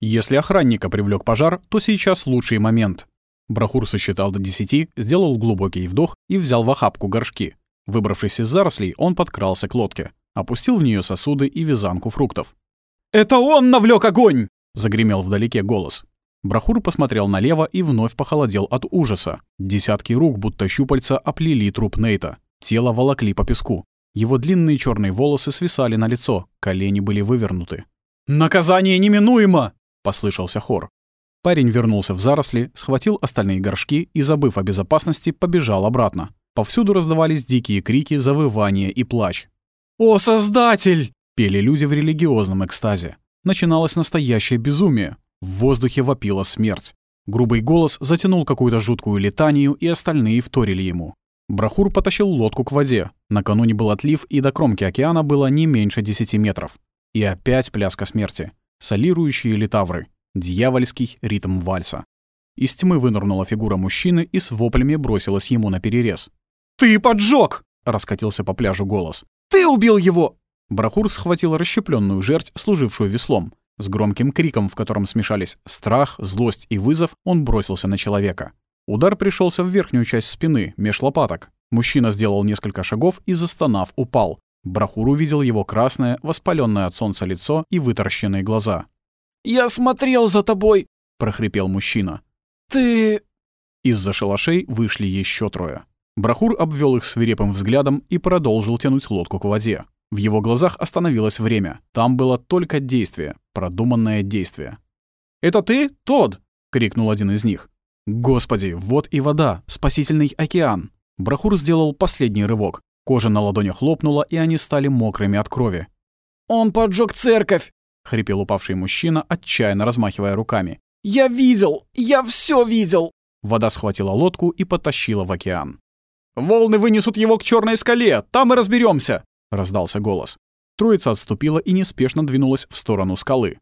Если охранника привлек пожар, то сейчас лучший момент. Брахур сосчитал до десяти, сделал глубокий вдох и взял в охапку горшки. Выбравшись из зарослей, он подкрался к лодке, опустил в нее сосуды и вязанку фруктов. «Это он навлек огонь!» — загремел вдалеке голос. Брахур посмотрел налево и вновь похолодел от ужаса. Десятки рук, будто щупальца, оплели труп Нейта. Тело волокли по песку. Его длинные черные волосы свисали на лицо, колени были вывернуты. «Наказание неминуемо!» — послышался хор. Парень вернулся в заросли, схватил остальные горшки и, забыв о безопасности, побежал обратно. Повсюду раздавались дикие крики, завывания и плач. «О, Создатель!» — пели люди в религиозном экстазе. Начиналось настоящее безумие. В воздухе вопила смерть. Грубый голос затянул какую-то жуткую летанию, и остальные вторили ему. Брахур потащил лодку к воде. Накануне был отлив, и до кромки океана было не меньше 10 метров. И опять пляска смерти. Солирующие литавры. Дьявольский ритм вальса. Из тьмы вынырнула фигура мужчины и с воплями бросилась ему на перерез. «Ты поджег!» — раскатился по пляжу голос. «Ты убил его!» Брахур схватил расщепленную жерть, служившую веслом. С громким криком, в котором смешались страх, злость и вызов, он бросился на человека. Удар пришелся в верхнюю часть спины, меж лопаток. Мужчина сделал несколько шагов и, застонав, упал. Брахур увидел его красное, воспаленное от солнца лицо и вытаращенные глаза. «Я смотрел за тобой!» — прохрипел мужчина. «Ты...» Из-за шалашей вышли еще трое. Брахур обвел их свирепым взглядом и продолжил тянуть лодку к воде. В его глазах остановилось время. Там было только действие, продуманное действие. «Это ты, Тод? крикнул один из них. Господи, вот и вода, спасительный океан. Брахур сделал последний рывок. Кожа на ладонях лопнула, и они стали мокрыми от крови. «Он поджег церковь!» — хрипел упавший мужчина, отчаянно размахивая руками. «Я видел! Я все видел!» Вода схватила лодку и потащила в океан. «Волны вынесут его к черной скале! Там и разберемся! раздался голос. Троица отступила и неспешно двинулась в сторону скалы.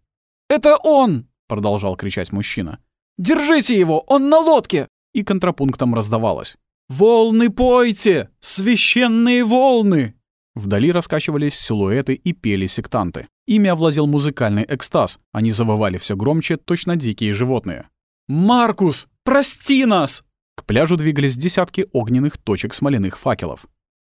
«Это он!» — продолжал кричать мужчина. Держите его! Он на лодке!» И контрапунктом раздавалось. «Волны пойте! Священные волны!» Вдали раскачивались силуэты и пели сектанты. Ими овладел музыкальный экстаз. Они завывали все громче, точно дикие животные. «Маркус, прости нас!» К пляжу двигались десятки огненных точек смоляных факелов.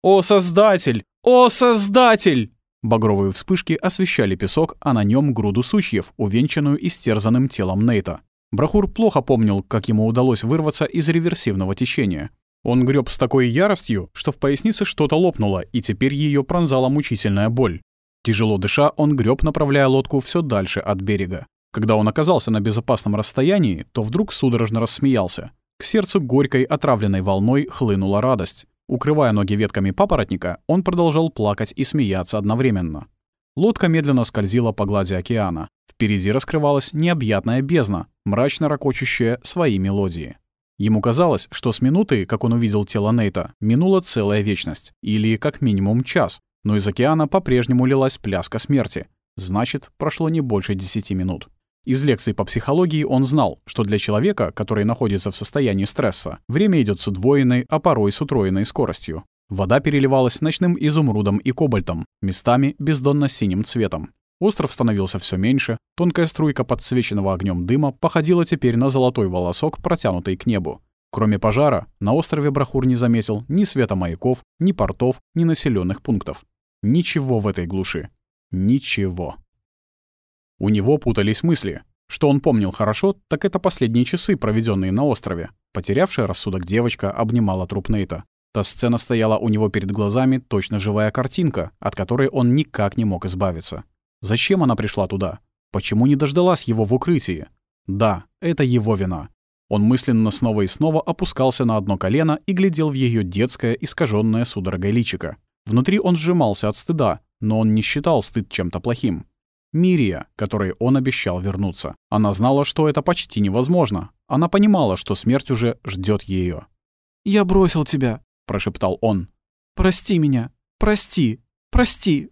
«О, Создатель! О, Создатель!» Багровые вспышки освещали песок, а на нем груду сучьев, увенчанную истерзанным телом Нейта. Брахур плохо помнил, как ему удалось вырваться из реверсивного течения. Он греб с такой яростью, что в пояснице что-то лопнуло, и теперь ее пронзала мучительная боль. Тяжело дыша, он греб, направляя лодку все дальше от берега. Когда он оказался на безопасном расстоянии, то вдруг судорожно рассмеялся. К сердцу горькой отравленной волной хлынула радость. Укрывая ноги ветками папоротника, он продолжал плакать и смеяться одновременно. Лодка медленно скользила по глади океана. Впереди раскрывалась необъятная бездна, мрачно ракочущая свои мелодии. Ему казалось, что с минуты, как он увидел тело Нейта, минула целая вечность, или как минимум час, но из океана по-прежнему лилась пляска смерти. Значит, прошло не больше десяти минут. Из лекций по психологии он знал, что для человека, который находится в состоянии стресса, время идет с удвоенной, а порой с утроенной скоростью. Вода переливалась ночным изумрудом и кобальтом, местами бездонно-синим цветом. Остров становился все меньше, тонкая струйка подсвеченного огнем дыма походила теперь на золотой волосок, протянутый к небу. Кроме пожара, на острове Брахур не заметил ни света маяков, ни портов, ни населенных пунктов. Ничего в этой глуши. Ничего. У него путались мысли. Что он помнил хорошо, так это последние часы, проведенные на острове. Потерявшая рассудок девочка обнимала труп Нейта. Та сцена стояла у него перед глазами, точно живая картинка, от которой он никак не мог избавиться. Зачем она пришла туда? Почему не дождалась его в укрытии? Да, это его вина. Он мысленно снова и снова опускался на одно колено и глядел в ее детское, искаженное судорогой личико. Внутри он сжимался от стыда, но он не считал стыд чем-то плохим. Мирия, которой он обещал вернуться. Она знала, что это почти невозможно. Она понимала, что смерть уже ждет ее. «Я бросил тебя», — прошептал он. «Прости меня. Прости. Прости.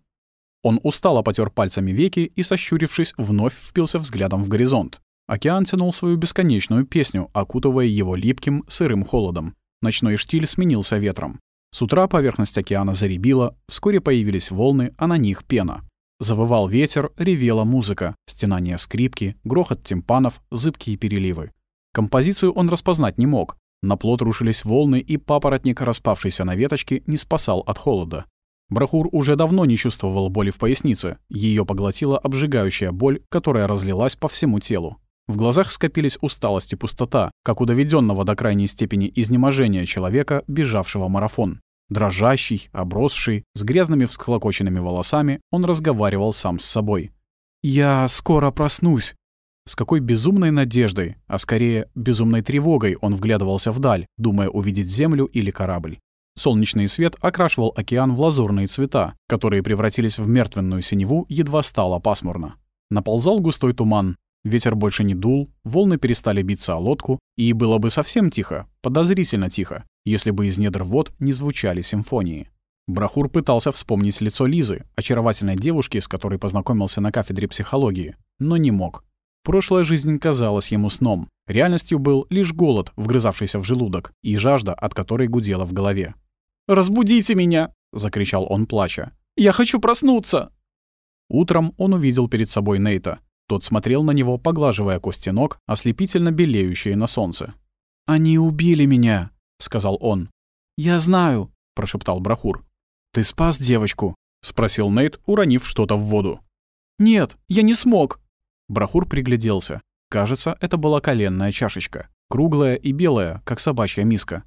Он устало потер пальцами веки и, сощурившись, вновь впился взглядом в горизонт. Океан тянул свою бесконечную песню, окутывая его липким, сырым холодом. Ночной штиль сменился ветром. С утра поверхность океана заребила, вскоре появились волны, а на них пена. Завывал ветер, ревела музыка, стенание скрипки, грохот тимпанов, зыбкие переливы. Композицию он распознать не мог. На плот рушились волны, и папоротник, распавшийся на веточке, не спасал от холода. Брахур уже давно не чувствовал боли в пояснице. Ее поглотила обжигающая боль, которая разлилась по всему телу. В глазах скопились усталость и пустота, как у доведенного до крайней степени изнеможения человека, бежавшего марафон. Дрожащий, обросший, с грязными всклокоченными волосами, он разговаривал сам с собой. «Я скоро проснусь!» С какой безумной надеждой, а скорее безумной тревогой он вглядывался вдаль, думая увидеть землю или корабль. Солнечный свет окрашивал океан в лазурные цвета, которые превратились в мертвенную синеву, едва стало пасмурно. Наползал густой туман, ветер больше не дул, волны перестали биться о лодку, и было бы совсем тихо, подозрительно тихо, если бы из недр вод не звучали симфонии. Брахур пытался вспомнить лицо Лизы, очаровательной девушки, с которой познакомился на кафедре психологии, но не мог. Прошлая жизнь казалась ему сном. Реальностью был лишь голод, вгрызавшийся в желудок, и жажда, от которой гудела в голове. «Разбудите меня!» — закричал он, плача. «Я хочу проснуться!» Утром он увидел перед собой Нейта. Тот смотрел на него, поглаживая кости ног, ослепительно белеющие на солнце. «Они убили меня!» — сказал он. «Я знаю», — прошептал Брахур. «Ты спас девочку?» — спросил Нейт, уронив что-то в воду. «Нет, я не смог». Брахур пригляделся. Кажется, это была коленная чашечка, круглая и белая, как собачья миска.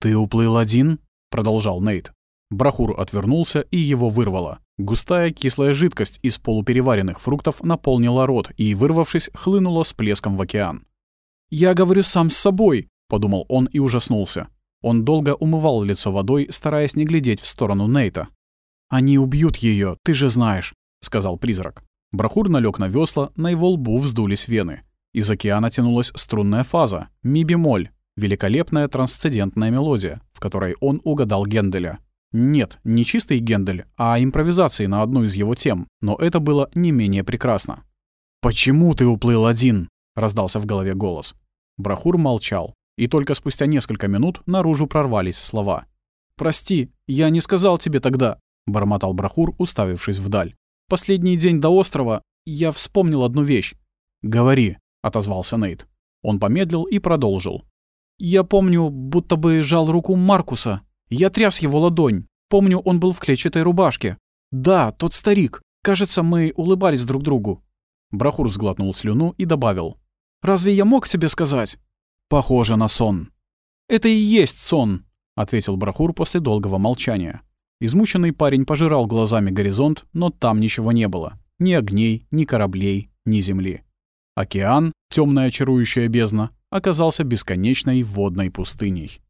«Ты уплыл один?» — продолжал Нейт. Брахур отвернулся, и его вырвало. Густая кислая жидкость из полупереваренных фруктов наполнила рот и, вырвавшись, хлынула с плеском в океан. «Я говорю сам с собой», подумал он и ужаснулся. Он долго умывал лицо водой, стараясь не глядеть в сторону Нейта. «Они убьют ее, ты же знаешь», — сказал призрак. Брахур налег на весла, на его лбу вздулись вены. Из океана тянулась струнная фаза, ми-бемоль, великолепная трансцендентная мелодия, в которой он угадал Генделя. Нет, не чистый Гендель, а импровизации на одну из его тем, но это было не менее прекрасно. «Почему ты уплыл один?» — раздался в голове голос. Брахур молчал и только спустя несколько минут наружу прорвались слова. «Прости, я не сказал тебе тогда», — бормотал Брахур, уставившись вдаль. «Последний день до острова я вспомнил одну вещь». «Говори», — отозвался Нейт. Он помедлил и продолжил. «Я помню, будто бы жал руку Маркуса. Я тряс его ладонь. Помню, он был в клетчатой рубашке. Да, тот старик. Кажется, мы улыбались друг другу». Брахур сглотнул слюну и добавил. «Разве я мог тебе сказать?» «Похоже на сон». «Это и есть сон», — ответил Брахур после долгого молчания. Измученный парень пожирал глазами горизонт, но там ничего не было. Ни огней, ни кораблей, ни земли. Океан, темная чарующая бездна, оказался бесконечной водной пустыней.